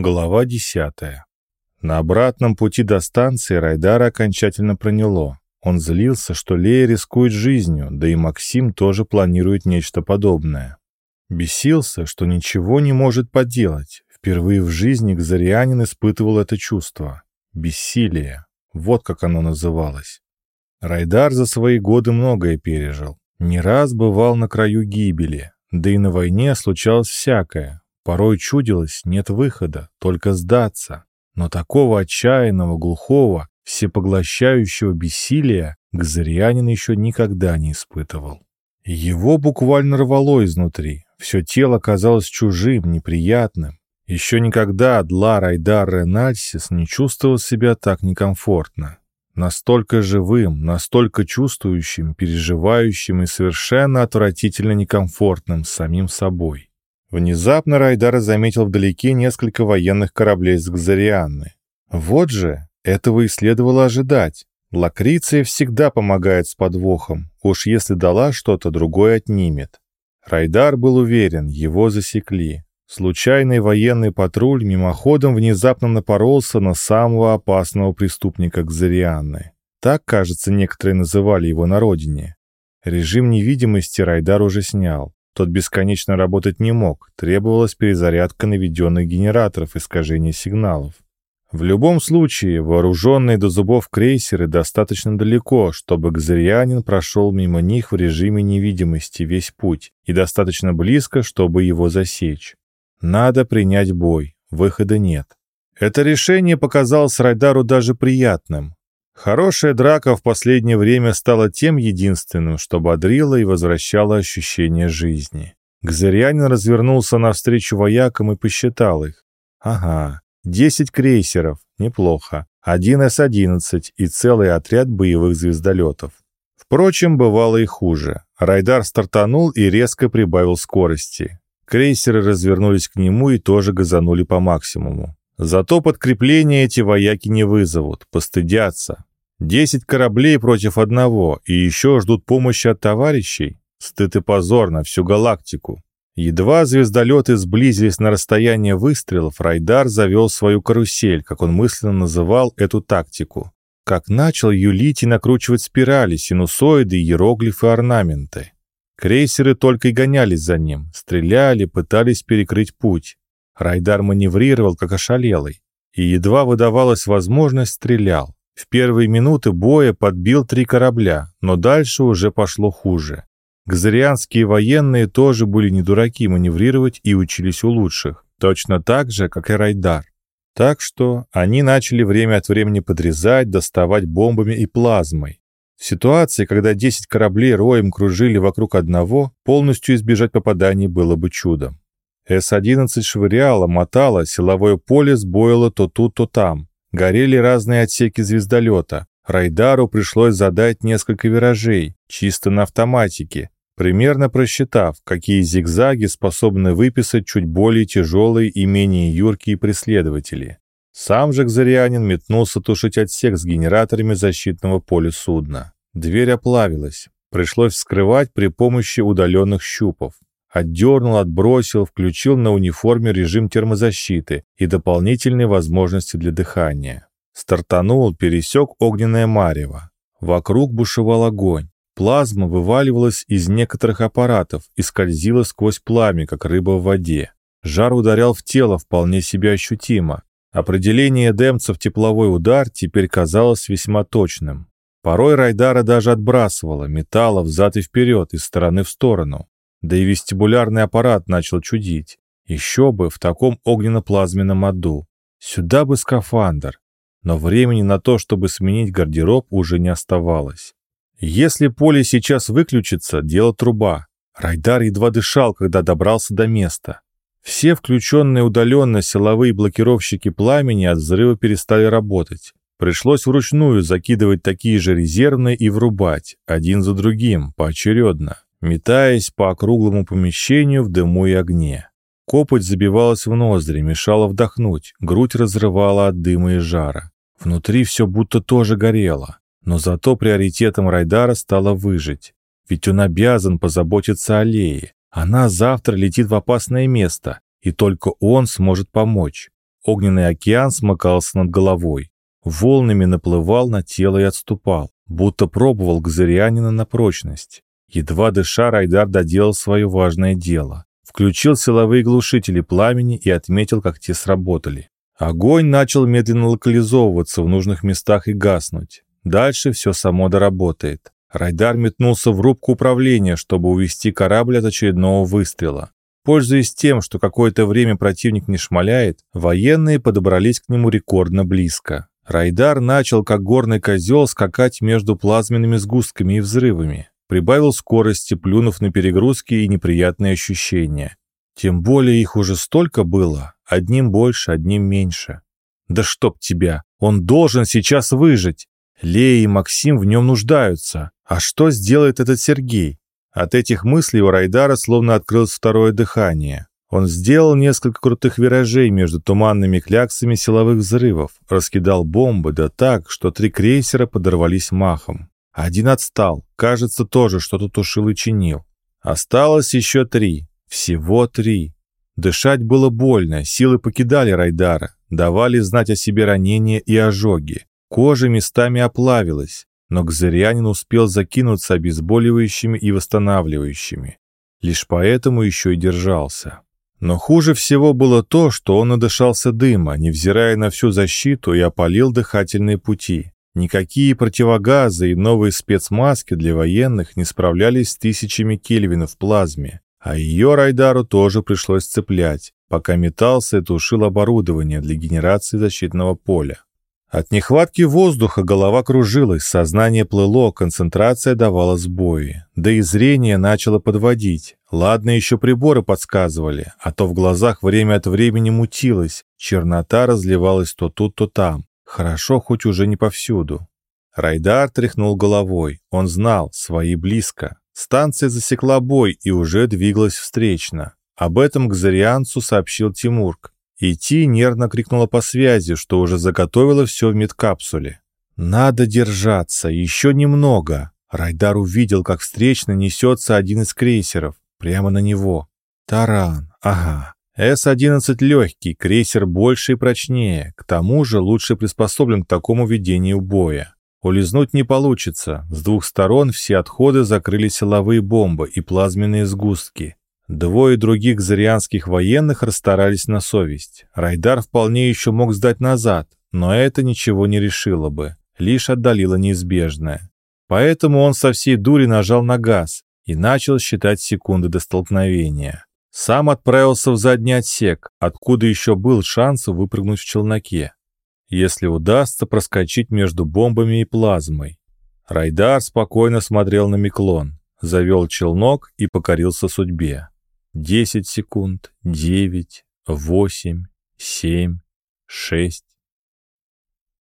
Глава десятая. На обратном пути до станции Райдара окончательно проняло. Он злился, что Лея рискует жизнью, да и Максим тоже планирует нечто подобное. Бесился, что ничего не может поделать. Впервые в жизни Кзарианин испытывал это чувство. Бессилие. Вот как оно называлось. Райдар за свои годы многое пережил. Не раз бывал на краю гибели. Да и на войне случалось всякое. Порой чудилось, нет выхода, только сдаться. Но такого отчаянного, глухого, всепоглощающего бессилия Газарианин еще никогда не испытывал. Его буквально рвало изнутри. Все тело казалось чужим, неприятным. Еще никогда Адла Райдар Ренальсис не чувствовал себя так некомфортно. Настолько живым, настолько чувствующим, переживающим и совершенно отвратительно некомфортным самим собой. Внезапно Райдар заметил вдалеке несколько военных кораблей с Гзарианны. Вот же, этого и следовало ожидать. Лакриция всегда помогает с подвохом, уж если дала что-то, другое отнимет. Райдар был уверен, его засекли. Случайный военный патруль мимоходом внезапно напоролся на самого опасного преступника Гзарианны. Так, кажется, некоторые называли его на родине. Режим невидимости Райдар уже снял. Тот бесконечно работать не мог, требовалась перезарядка наведенных генераторов искажения сигналов. В любом случае, вооруженные до зубов крейсеры достаточно далеко, чтобы Гзарианин прошел мимо них в режиме невидимости весь путь, и достаточно близко, чтобы его засечь. Надо принять бой, выхода нет. Это решение показалось Райдару даже приятным. Хорошая драка в последнее время стала тем единственным, что бодрило и возвращало ощущение жизни. Гзарианин развернулся навстречу воякам и посчитал их. Ага, десять крейсеров, неплохо. Один С-11 и целый отряд боевых звездолетов. Впрочем, бывало и хуже. Райдар стартанул и резко прибавил скорости. Крейсеры развернулись к нему и тоже газанули по максимуму. Зато подкрепление эти вояки не вызовут, постыдятся. Десять кораблей против одного, и еще ждут помощи от товарищей? Стыд и позор на всю галактику. Едва звездолеты сблизились на расстояние выстрелов, Райдар завел свою карусель, как он мысленно называл эту тактику. Как начал юлить и накручивать спирали, синусоиды, иероглифы, орнаменты. Крейсеры только и гонялись за ним, стреляли, пытались перекрыть путь. Райдар маневрировал, как ошалелый, и едва выдавалась возможность, стрелял. В первые минуты боя подбил три корабля, но дальше уже пошло хуже. Газарианские военные тоже были не дураки маневрировать и учились у лучших, точно так же, как и Райдар. Так что они начали время от времени подрезать, доставать бомбами и плазмой. В ситуации, когда 10 кораблей роем кружили вокруг одного, полностью избежать попаданий было бы чудом. С-11 швыряла, мотала, силовое поле сбоило то тут, то там. Горели разные отсеки звездолета. Райдару пришлось задать несколько виражей, чисто на автоматике, примерно просчитав, какие зигзаги способны выписать чуть более тяжелые и менее юркие преследователи. Сам же Кзарианин метнулся тушить отсек с генераторами защитного поля судна. Дверь оплавилась. Пришлось вскрывать при помощи удаленных щупов. Отдернул, отбросил, включил на униформе режим термозащиты и дополнительные возможности для дыхания. Стартанул, пересек огненное марево. Вокруг бушевал огонь. Плазма вываливалась из некоторых аппаратов и скользила сквозь пламя, как рыба в воде. Жар ударял в тело вполне себе ощутимо. Определение демцев тепловой удар теперь казалось весьма точным. Порой Райдара даже отбрасывала, металла взад и вперед, из стороны в сторону. Да и вестибулярный аппарат начал чудить. Еще бы в таком огненно-плазменном аду. Сюда бы скафандр. Но времени на то, чтобы сменить гардероб, уже не оставалось. Если поле сейчас выключится, дело труба. Райдар едва дышал, когда добрался до места. Все включенные удаленно силовые блокировщики пламени от взрыва перестали работать. Пришлось вручную закидывать такие же резервные и врубать, один за другим, поочередно метаясь по округлому помещению в дыму и огне. Копоть забивалась в ноздри, мешала вдохнуть, грудь разрывала от дыма и жара. Внутри все будто тоже горело, но зато приоритетом Райдара стало выжить. Ведь он обязан позаботиться о Лее. Она завтра летит в опасное место, и только он сможет помочь. Огненный океан смыкался над головой. Волнами наплывал на тело и отступал, будто пробовал Газырянина на прочность. Едва дыша, Райдар доделал свое важное дело. Включил силовые глушители пламени и отметил, как те сработали. Огонь начал медленно локализовываться в нужных местах и гаснуть. Дальше все само доработает. Райдар метнулся в рубку управления, чтобы увести корабль от очередного выстрела. Пользуясь тем, что какое-то время противник не шмаляет, военные подобрались к нему рекордно близко. Райдар начал, как горный козел, скакать между плазменными сгустками и взрывами. Прибавил скорости, плюнув на перегрузки и неприятные ощущения. Тем более их уже столько было, одним больше, одним меньше. Да чтоб тебя, он должен сейчас выжить. Лея и Максим в нем нуждаются. А что сделает этот Сергей? От этих мыслей у Райдара словно открылось второе дыхание. Он сделал несколько крутых виражей между туманными кляксами силовых взрывов, раскидал бомбы, да так, что три крейсера подорвались махом. Один отстал, кажется, тоже что-то тушил и чинил. Осталось еще три. Всего три. Дышать было больно, силы покидали Райдара, давали знать о себе ранения и ожоги. Кожа местами оплавилась, но Гзырянин успел закинуться обезболивающими и восстанавливающими. Лишь поэтому еще и держался. Но хуже всего было то, что он надышался дыма, невзирая на всю защиту и опалил дыхательные пути. Никакие противогазы и новые спецмаски для военных не справлялись с тысячами кельвинов в плазме, а ее Райдару тоже пришлось цеплять, пока метался и тушил оборудование для генерации защитного поля. От нехватки воздуха голова кружилась, сознание плыло, концентрация давала сбои. Да и зрение начало подводить. Ладно, еще приборы подсказывали, а то в глазах время от времени мутилось, чернота разливалась то тут, то там. Хорошо, хоть уже не повсюду. Райдар тряхнул головой. Он знал, свои близко. Станция засекла бой и уже двигалась встречно. Об этом к Зарианцу сообщил Тимурк. И Ти нервно крикнула по связи, что уже заготовила все в медкапсуле. «Надо держаться, еще немного!» Райдар увидел, как встречно несется один из крейсеров, прямо на него. «Таран, ага. С-11 легкий, крейсер больше и прочнее, к тому же лучше приспособлен к такому ведению боя. Улизнуть не получится, с двух сторон все отходы закрыли силовые бомбы и плазменные сгустки. Двое других зарианских военных расстарались на совесть. Райдар вполне еще мог сдать назад, но это ничего не решило бы, лишь отдалило неизбежное. Поэтому он со всей дури нажал на газ и начал считать секунды до столкновения. Сам отправился в задний отсек, откуда еще был шанс выпрыгнуть в челноке, если удастся проскочить между бомбами и плазмой. Райдар спокойно смотрел на Миклон, завел челнок и покорился судьбе. Десять секунд, девять, восемь, семь, шесть.